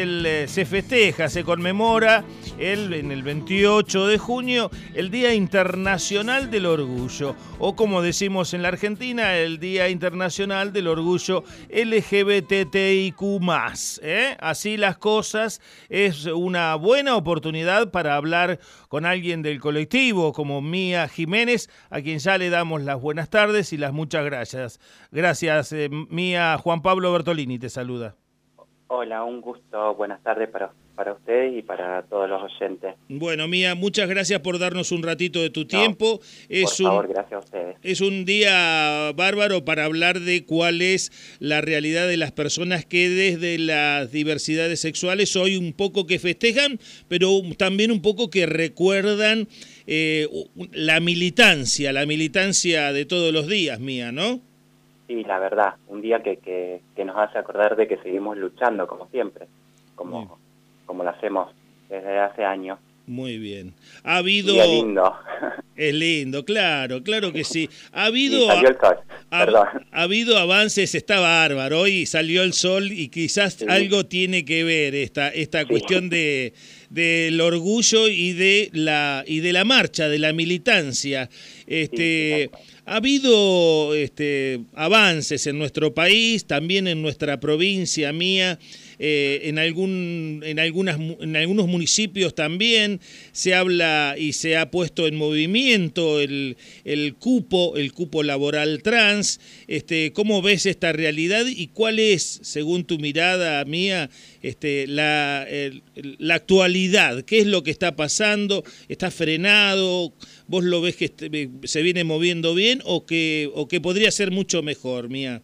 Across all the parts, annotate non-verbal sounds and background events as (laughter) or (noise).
Eh, se festeja, se conmemora el, en el 28 de junio el Día Internacional del Orgullo, o como decimos en la Argentina, el Día Internacional del Orgullo LGBTIQ. ¿eh? Así las cosas, es una buena oportunidad para hablar con alguien del colectivo como Mía Jiménez, a quien ya le damos las buenas tardes y las muchas gracias. Gracias, eh, Mía. Juan Pablo Bertolini te saluda. Hola, un gusto. Buenas tardes para, para ustedes y para todos los oyentes. Bueno, Mía, muchas gracias por darnos un ratito de tu tiempo. Es por favor, gracias a ustedes. Es un día bárbaro para hablar de cuál es la realidad de las personas que desde las diversidades sexuales hoy un poco que festejan, pero también un poco que recuerdan eh, la militancia, la militancia de todos los días, Mía, ¿no? Sí, la verdad, un día que, que, nos hace acordar de que seguimos luchando como siempre, como, como lo hacemos desde hace años. Muy bien. Ha habido... es lindo. Es lindo, claro, claro que sí. Ha habido... salió el sol, ha, ha, habido avances, está bárbaro, hoy salió el sol y quizás algo tiene que ver esta, esta cuestión de del orgullo y de la y de la marcha, de la militancia. Este ha habido este, avances en nuestro país, también en nuestra provincia mía, eh, en, algún, en, algunas, en algunos municipios también se habla y se ha puesto en movimiento el, el cupo, el cupo laboral trans. Este, ¿Cómo ves esta realidad y cuál es, según tu mirada mía, este, la, la actualidad? ¿Qué es lo que está pasando? ¿Está frenado? ¿Vos lo ves que este, se viene moviendo bien o que, o que podría ser mucho mejor, Mía?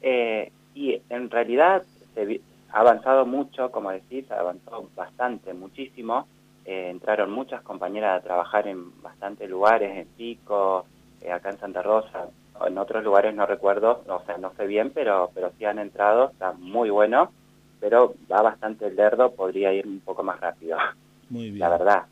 Eh, y en realidad se ha avanzado mucho, como decís, ha avanzado bastante, muchísimo. Eh, entraron muchas compañeras a trabajar en bastantes lugares, en Pico, eh, acá en Santa Rosa, en otros lugares no recuerdo, o sea, no sé bien, pero, pero sí han entrado, está muy bueno, pero va bastante lerdo, podría ir un poco más rápido. Muy (laughs) bien. La verdad.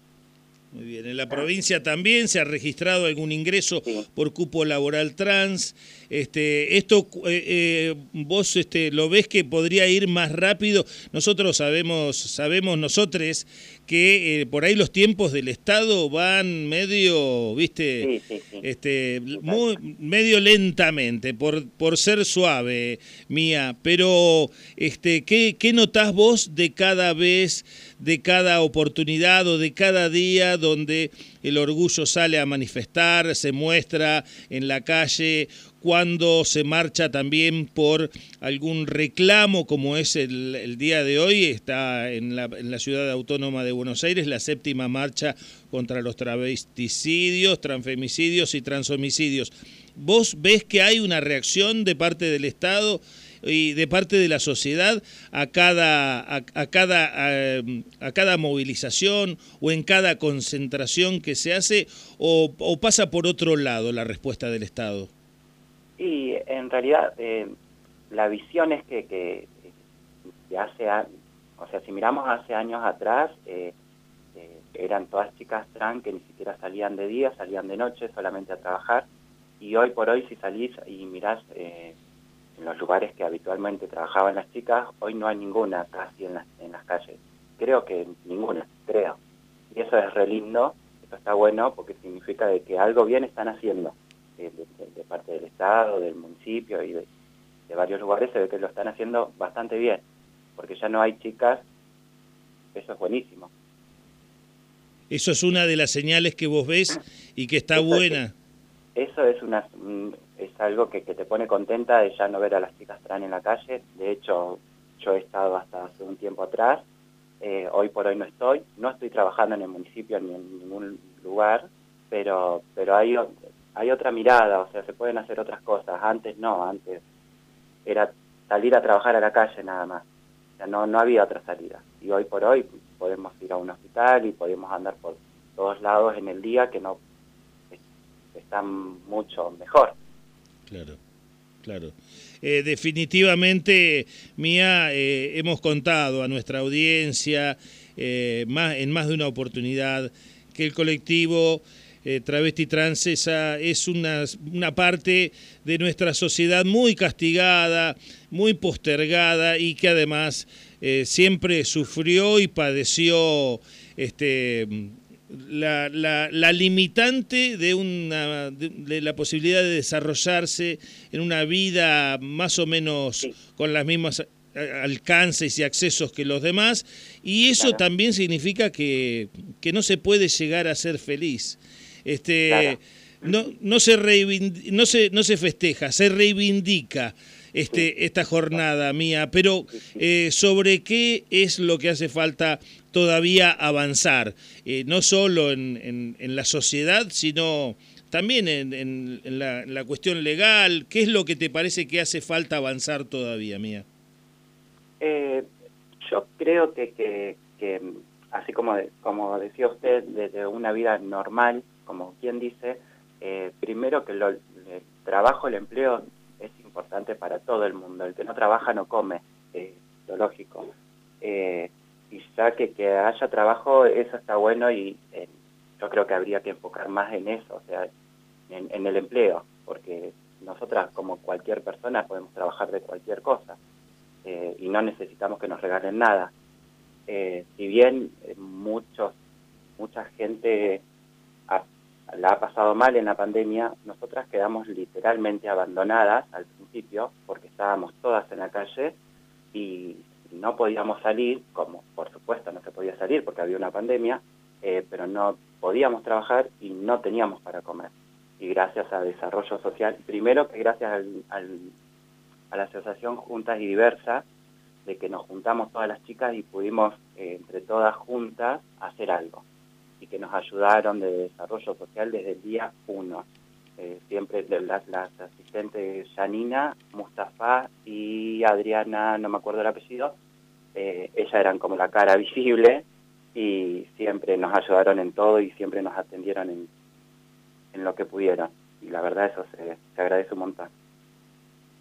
Muy bien. En la provincia también se ha registrado algún ingreso por cupo laboral trans. Este, esto eh, eh, vos este, lo ves que podría ir más rápido. Nosotros sabemos, sabemos nosotros que eh, por ahí los tiempos del Estado van medio, viste, este, muy, medio lentamente, por, por ser suave, mía. Pero, este, ¿qué, ¿qué notás vos de cada vez, de cada oportunidad o de cada día donde el orgullo sale a manifestar, se muestra en la calle cuando se marcha también por algún reclamo como es el, día de hoy, está en la, en la, ciudad autónoma de Buenos Aires la séptima marcha contra los travesticidios, transfemicidios y transhomicidios. ¿Vos ves que hay una reacción de parte del Estado y de parte de la sociedad a cada, a, cada, a, cada movilización o en cada concentración que se hace o pasa por otro lado la respuesta del Estado? Y en realidad eh, la visión es que, que, hace, o sea, si miramos hace años atrás, eh, eh, eran todas chicas trans que ni siquiera salían de día, salían de noche solamente a trabajar, y hoy por hoy si salís y mirás en los lugares que habitualmente trabajaban las chicas, hoy no hay ninguna casi en las, en las calles. Creo que ninguna, creo. Y eso es re lindo, eso está bueno porque significa de que algo bien están haciendo de, parte del Estado, del municipio y de, varios lugares se ve que lo están haciendo bastante bien, porque ya no hay chicas, eso es buenísimo. Eso es una de las señales que vos ves y que está buena. eso es una es algo que, te pone contenta de ya no ver a las chicas trans en la calle. De hecho, yo he estado hasta hace un tiempo atrás, eh, hoy por hoy no estoy, no estoy trabajando en el municipio ni en ningún lugar, pero pero hay hay otra mirada, o sea, se pueden hacer otras cosas. Antes no, antes era salir a trabajar a la calle nada más. O sea, no, no había otra salida. Y hoy por hoy podemos ir a un hospital y podemos andar por todos lados en el día que no están mucho mejor. Claro, claro. Eh, definitivamente, Mía, eh, hemos contado a nuestra audiencia eh, más, en más de una oportunidad que el colectivo eh, travesti trans esa es una, una parte de nuestra sociedad muy castigada, muy postergada y que además eh, siempre sufrió y padeció este, la, la, limitante de, una, de, la posibilidad de desarrollarse en una vida más o menos con las mismas alcances y accesos que los demás, y eso también significa que, que, no se puede llegar a ser feliz. Este, no, no, se no, se, no se festeja, se reivindica este, esta jornada mía, pero eh, sobre qué es lo que hace falta todavía avanzar, eh, no solo en, en, la sociedad, sino también en, en la, la, cuestión legal. ¿Qué es lo que te parece que hace falta avanzar todavía, Mía? Eh, yo creo que, que, que, así como, como decía usted, desde una vida normal, como quien dice, eh, primero que lo, el trabajo, el empleo es importante para todo el mundo. El que no trabaja no come, eh, lo lógico. Eh, y ya que, haya trabajo, eso está bueno y eh, yo creo que habría que enfocar más en eso, o sea, en, en, el empleo, porque nosotras, como cualquier persona, podemos trabajar de cualquier cosa eh, y no necesitamos que nos regalen nada. Si bien muchos, mucha gente la ha pasado mal en la pandemia, nosotras quedamos literalmente abandonadas al principio porque estábamos todas en la calle y no podíamos salir, como por supuesto no se podía salir porque había una pandemia, eh, pero no podíamos trabajar y no teníamos para comer. Y gracias a desarrollo social, primero que gracias al, al, a la asociación Juntas y Diversas, de que nos juntamos todas las chicas y pudimos eh, entre todas juntas hacer algo y que nos ayudaron de desarrollo social desde el día uno. Eh, siempre las, las asistentes Janina, Mustafa y Adriana, no me acuerdo el apellido, eh, ellas eran como la cara (laughs) visible y siempre nos ayudaron en todo y siempre nos atendieron en, en lo que pudieron. Y la verdad eso se, se agradece un montón.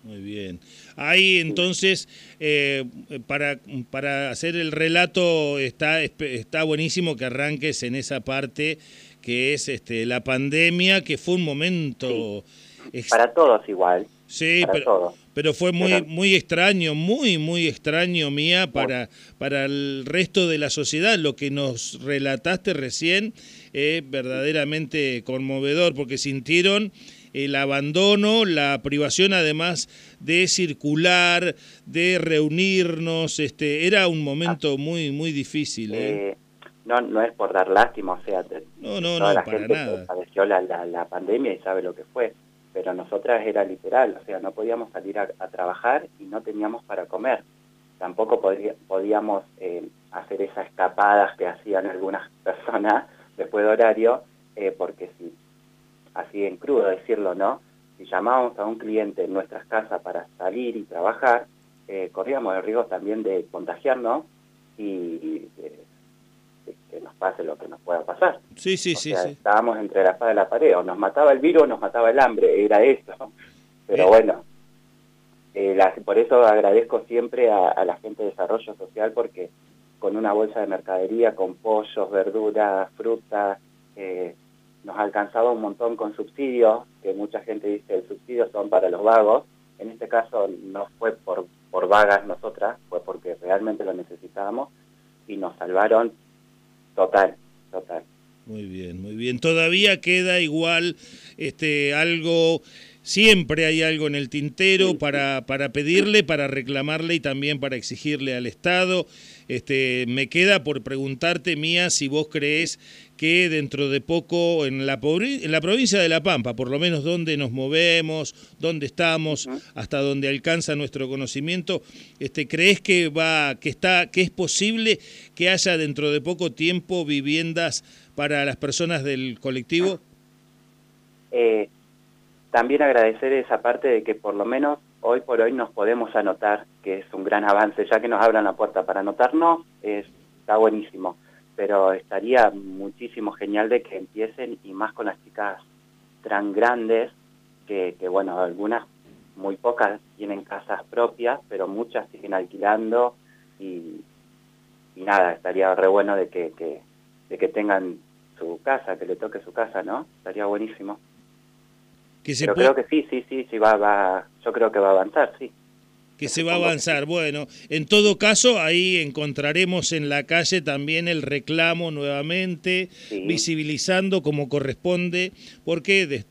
Muy bien. Ahí entonces, eh, para, para hacer el relato, está, está buenísimo que arranques en esa parte que es este, la pandemia, que fue un momento... Para todos igual. Sí, pero, pero fue muy, muy extraño, muy, muy extraño, Mía, para, para el resto de la sociedad. Lo que nos relataste recién es verdaderamente conmovedor, porque sintieron el abandono, la privación además de circular, de reunirnos, este, era un momento muy muy difícil. ¿eh? Eh, no, no es por dar lástima, o sea, no, no, toda no, la para gente nada. padeció la, la, pandemia y sabe lo que fue, pero nosotras era literal, o sea, no podíamos salir a, trabajar y no teníamos para comer. Tampoco podíamos eh, hacer esas escapadas que hacían algunas (laughs) personas después de horario, porque si así en crudo decirlo, ¿no? Si llamábamos a un cliente en nuestras casas para salir y trabajar, eh, corríamos el riesgo también de contagiarnos y, que nos pase lo que nos pueda pasar. Sí, sí, sí, Estábamos entre la espada y la pared, o nos mataba el virus o nos mataba el hambre, era eso. Pero bueno, eh, por eso agradezco siempre a, a la gente de desarrollo social porque con una bolsa de mercadería, con pollos, verduras, frutas, eh, nos ha alcanzado un montón con subsidios, que mucha gente dice el subsidio son para los vagos. En este caso no fue por, por vagas nosotras, fue porque realmente lo necesitábamos y nos salvaron total, total. Muy bien, muy bien. Todavía queda igual este algo Siempre hay algo en el tintero para, para pedirle, para reclamarle y también para exigirle al Estado. Este, me queda por preguntarte, Mía, si vos crees que dentro de poco en la, en la provincia de La Pampa, por lo menos donde nos movemos, dónde estamos, hasta donde alcanza nuestro conocimiento, este, ¿crees que va, que está, que es posible que haya dentro de poco tiempo viviendas para las personas del colectivo? Eh, también agradecer esa parte de que por lo menos hoy por hoy nos podemos anotar, que es un gran avance, ya que nos abran la puerta para anotarnos, es, está buenísimo, pero estaría muchísimo genial de que empiecen y más con las chicas tan grandes, que, que bueno, algunas, muy pocas tienen casas propias, pero muchas siguen alquilando y, y nada, estaría re bueno de que, que, de que tengan su casa, que le toque su casa, ¿no? Estaría buenísimo. Pero creo que sí, sí, sí, sí, va, va, yo creo que va a avanzar, sí. que se va a avanzar. Bueno, en todo caso, ahí encontraremos en la calle también el reclamo nuevamente, visibilizando como corresponde, porque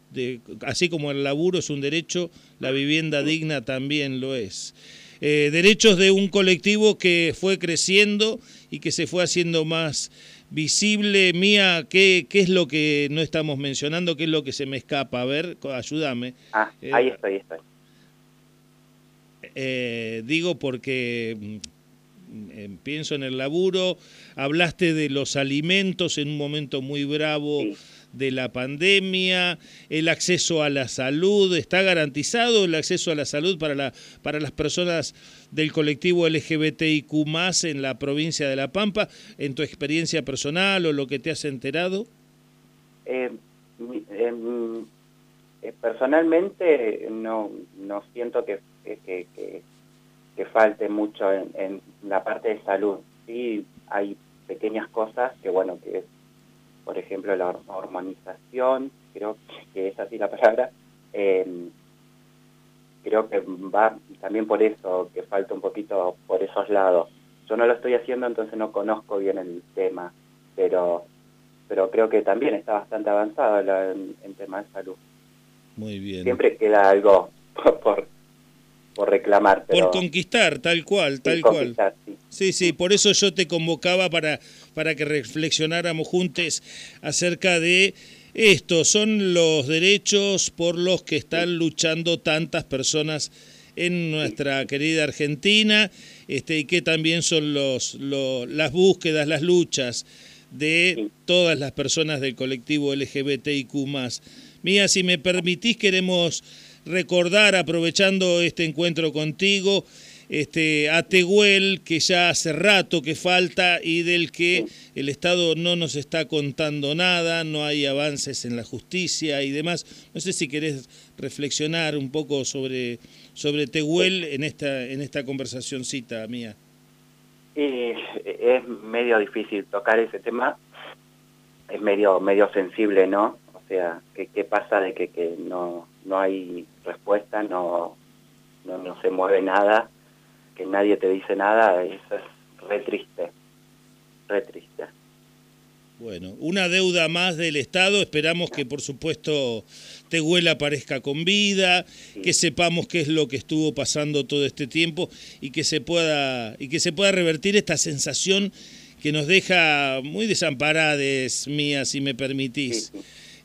así como el laburo es un derecho, la vivienda digna también lo es. Eh, derechos de un colectivo que fue creciendo y que se fue haciendo más visible. Mía, ¿qué, ¿qué es lo que no estamos mencionando? ¿Qué es lo que se me escapa? A ver, ayúdame. Ah, ahí eh, estoy, estoy. Eh, digo porque mm, eh, pienso en el laburo, hablaste de los alimentos en un momento muy bravo de la pandemia, el acceso a la salud, ¿está garantizado el acceso a la salud para, la, para las personas del colectivo LGBTIQ en la provincia de La Pampa, en tu experiencia personal o lo que te has enterado? Eh, em, personalmente no, no siento que que, falte mucho en, la parte de salud. Sí, hay pequeñas cosas que, bueno, que por ejemplo, la hormonización, creo que es así la palabra, em, creo que va también por eso, que falta un poquito por esos lados. Yo no lo estoy haciendo, entonces no conozco bien el tema, pero pero creo que también está bastante avanzado en, en tema de salud. Muy bien. Siempre queda algo (laughs) por, por reclamar. por conquistar, tal cual, tal cual. Sí. sí. por eso yo te convocaba para, para que reflexionáramos juntos acerca de esto. Son los derechos por los que están luchando tantas personas en nuestra querida Argentina este, y que también son los, las búsquedas, las luchas de todas las personas del colectivo LGBTIQ+. Mía, si me permitís, queremos recordar, aprovechando este encuentro contigo, este, a Tehuel, que ya hace rato que falta y del que el Estado no nos está contando nada, no hay avances en la justicia y demás. No sé si querés reflexionar un poco sobre, sobre Tehuel en esta, en esta conversacioncita mía. es medio difícil tocar ese tema, es medio, medio sensible, ¿no? Sea, ¿qué, qué pasa de que, que no, no hay respuesta, no, no, se mueve nada, que nadie te dice nada, eso es re triste, re triste. Bueno, una deuda más del Estado, esperamos que por supuesto Tehuel aparezca con vida, que sepamos qué es lo que estuvo pasando todo este tiempo y que se pueda, y que se pueda revertir esta sensación que nos deja muy desamparades, mía, si me permitís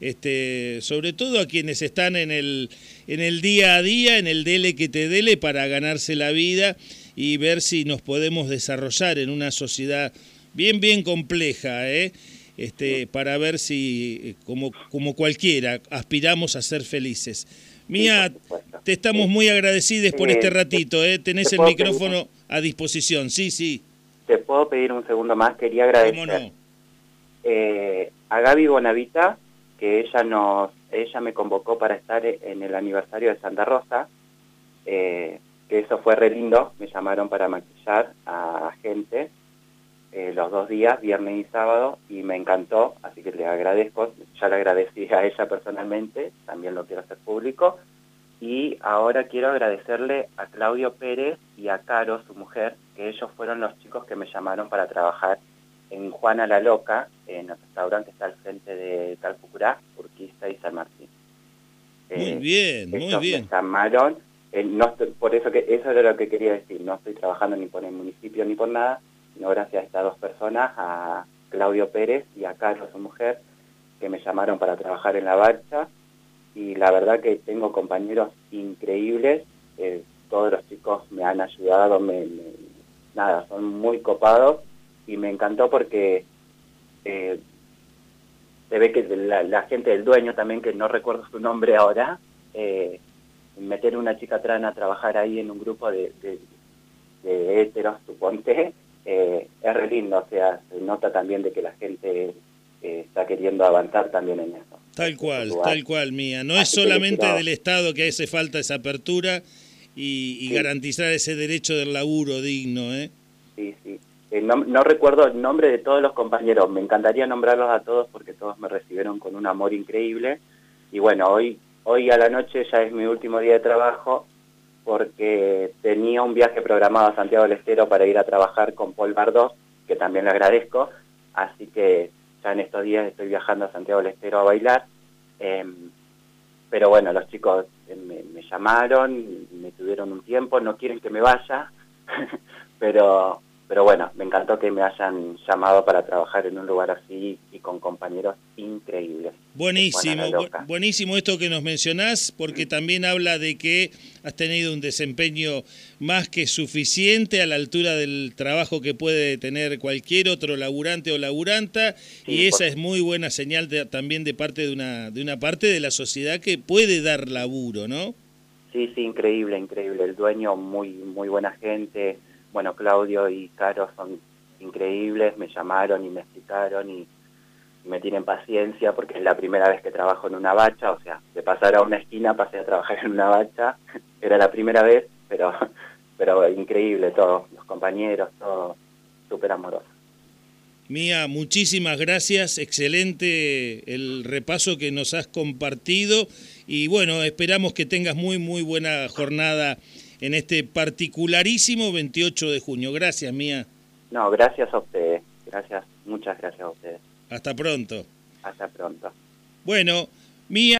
este, sobre todo a quienes están en el, en el día a día, en el dele que te dele para ganarse la vida y ver si nos podemos desarrollar en una sociedad bien, bien compleja, ¿eh? este, para ver si, como, como cualquiera, aspiramos a ser felices. Mía, te estamos muy agradecidos por este ratito, ¿eh? tenés el micrófono a disposición, sí, sí. Te puedo pedir un segundo más, quería agradecer eh, a Gaby Bonavita, que ella nos ella me convocó para estar en el aniversario de Santa Rosa, eh, que eso fue re lindo, me llamaron para maquillar a gente eh, los dos días, viernes y sábado, y me encantó, así que le agradezco, ya le agradecí a ella personalmente, también lo quiero hacer público, y ahora quiero agradecerle a Claudio Pérez y a Caro, su mujer, que ellos fueron los chicos que me llamaron para trabajar en Juana la Loca, en el restaurante que está al frente de Calpucurá, Urquiza y San Martín. Muy eh, bien, muy bien. Llamaron, eh, no por eso que eso era lo que quería decir, no estoy trabajando ni por el municipio ni por nada, sino gracias a estas dos personas, a Claudio Pérez y a Carlos, su mujer, que me llamaron para trabajar en la barcha, y la verdad que tengo compañeros increíbles, eh, todos los chicos me han ayudado, me, nada, son muy copados, y me encantó porque eh, se ve que la, gente del dueño también, que no recuerdo su nombre ahora, eh, meter una chica trana a trabajar ahí en un grupo de, de, de héteros, suponte, eh, es re lindo, o sea, se nota también de que la gente eh, está queriendo avanzar también en eso. Tal cual, tal cual, Mía. No es solamente del Estado que hace falta esa apertura y, y garantizar ese derecho del laburo digno, ¿eh? Sí, sí. Eh, no, recuerdo el nombre de todos los compañeros, me encantaría nombrarlos a todos porque todos me recibieron con un amor increíble. Y bueno, hoy, hoy a la noche ya es mi último día de trabajo porque tenía un viaje programado a Santiago del Estero para ir a trabajar con Paul Bardot, que también le agradezco, así que ya en estos días estoy viajando a Santiago del Estero a bailar. Em, pero bueno, los chicos eh, me, me llamaron, me tuvieron un tiempo, no quieren que me vaya, (laughs) pero pero bueno, me encantó que me hayan llamado para trabajar en un lugar así y con compañeros increíbles. Buenísimo, buenísimo esto que nos mencionás, porque también habla de que has tenido un desempeño más que suficiente a la altura del trabajo que puede tener cualquier otro laburante o laburanta, y esa es muy buena señal también de parte de una, de una parte de la sociedad que puede dar laburo, ¿no? Sí, sí, increíble, increíble. El dueño muy, muy buena gente bueno, Claudio y Caro son increíbles, me llamaron y me explicaron y, me tienen paciencia porque es la primera vez que trabajo en una bacha, o sea, de pasar a una esquina pasé a trabajar en una bacha, (laughs) era la primera vez, pero, (laughs) pero increíble todo, los compañeros, todo súper amoroso. Mía, muchísimas gracias, excelente el repaso que nos has compartido y bueno, esperamos que tengas muy, muy buena jornada en este particularísimo 28 de junio. Gracias, Mía. No, gracias a ustedes. Gracias, muchas gracias a ustedes. Hasta pronto. Hasta pronto. Bueno, Mía.